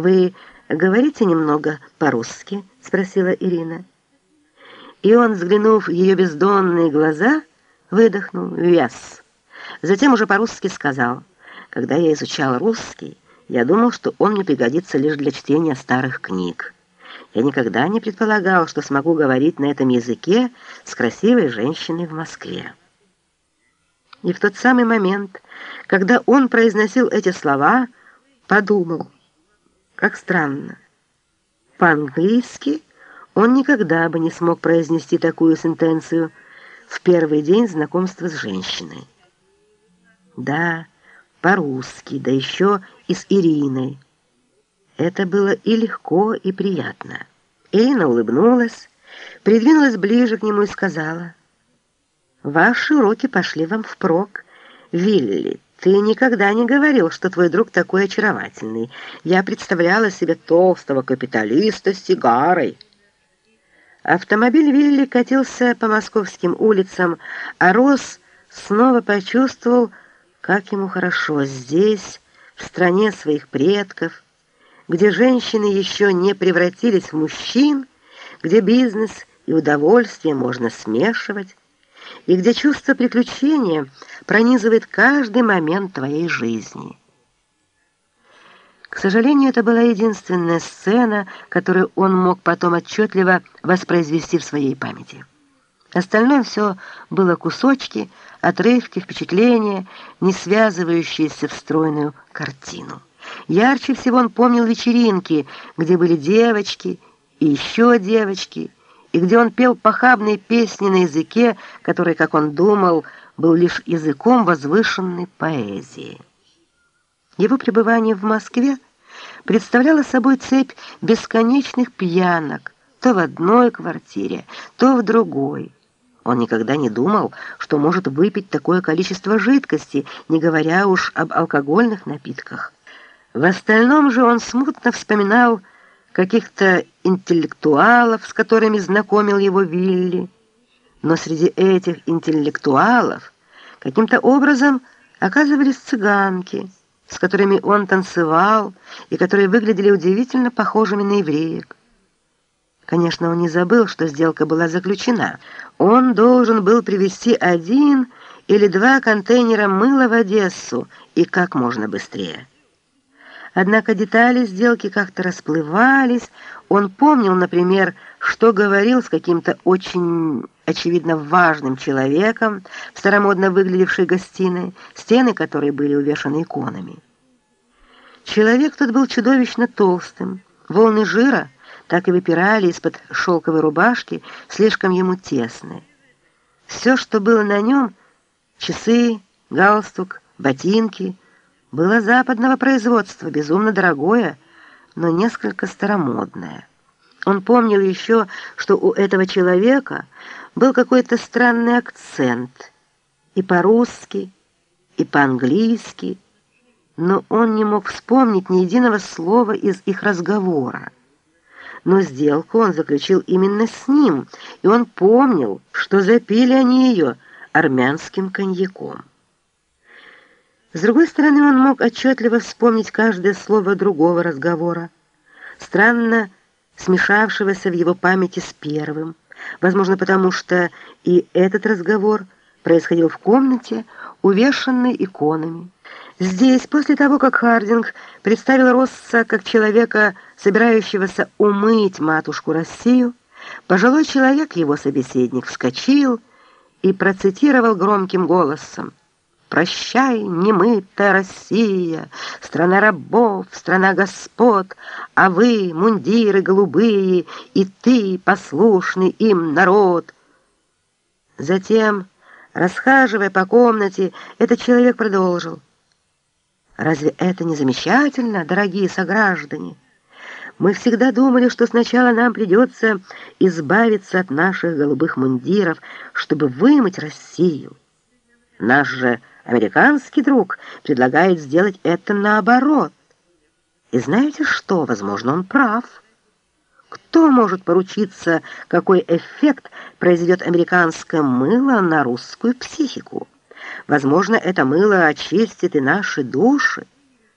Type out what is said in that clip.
«Вы говорите немного по-русски?» — спросила Ирина. И он, взглянув в ее бездонные глаза, выдохнул «Яс». Затем уже по-русски сказал, «Когда я изучал русский, я думал, что он мне пригодится лишь для чтения старых книг. Я никогда не предполагал, что смогу говорить на этом языке с красивой женщиной в Москве». И в тот самый момент, когда он произносил эти слова, подумал, как странно. По-английски он никогда бы не смог произнести такую сентенцию в первый день знакомства с женщиной. Да, по-русски, да еще и с Ириной. Это было и легко, и приятно. Ирина улыбнулась, придвинулась ближе к нему и сказала, «Ваши уроки пошли вам впрок. Вилли, ты никогда не говорил, что твой друг такой очаровательный. Я представляла себе толстого капиталиста с сигарой». Автомобиль Вилли катился по московским улицам, а Рос снова почувствовал, как ему хорошо здесь, в стране своих предков, где женщины еще не превратились в мужчин, где бизнес и удовольствие можно смешивать, и где чувство приключения пронизывает каждый момент твоей жизни. К сожалению, это была единственная сцена, которую он мог потом отчетливо воспроизвести в своей памяти. Остальное все было кусочки, отрывки, впечатления, не связывающиеся в стройную картину. Ярче всего он помнил вечеринки, где были девочки и еще девочки, и где он пел похабные песни на языке, который, как он думал, был лишь языком возвышенной поэзии. Его пребывание в Москве представляло собой цепь бесконечных пьянок, то в одной квартире, то в другой. Он никогда не думал, что может выпить такое количество жидкости, не говоря уж об алкогольных напитках. В остальном же он смутно вспоминал каких-то интеллектуалов, с которыми знакомил его Вилли. Но среди этих интеллектуалов каким-то образом оказывались цыганки – с которыми он танцевал и которые выглядели удивительно похожими на евреек. Конечно, он не забыл, что сделка была заключена. Он должен был привезти один или два контейнера мыла в Одессу и как можно быстрее. Однако детали сделки как-то расплывались. Он помнил, например, что говорил с каким-то очень, очевидно, важным человеком в старомодно выглядевшей гостиной, стены которой были увешаны иконами. Человек тот был чудовищно толстым. Волны жира так и выпирали из-под шелковой рубашки, слишком ему тесные. Все, что было на нем, часы, галстук, ботинки, было западного производства, безумно дорогое, но несколько старомодное. Он помнил еще, что у этого человека был какой-то странный акцент и по-русски, и по-английски, но он не мог вспомнить ни единого слова из их разговора. Но сделку он заключил именно с ним, и он помнил, что запили они ее армянским коньяком. С другой стороны, он мог отчетливо вспомнить каждое слово другого разговора, странно смешавшегося в его памяти с первым, возможно, потому что и этот разговор происходил в комнате, увешанной иконами. Здесь, после того, как Хардинг представил Росса как человека, собирающегося умыть матушку Россию, пожилой человек, его собеседник, вскочил и процитировал громким голосом Прощай, немытая Россия, страна рабов, страна господ, а вы, мундиры голубые, и ты, послушный им народ. Затем, расхаживая по комнате, этот человек продолжил. Разве это не замечательно, дорогие сограждане? Мы всегда думали, что сначала нам придется избавиться от наших голубых мундиров, чтобы вымыть Россию. Наш же Американский друг предлагает сделать это наоборот. И знаете что? Возможно, он прав. Кто может поручиться, какой эффект произведет американское мыло на русскую психику? Возможно, это мыло очистит и наши души.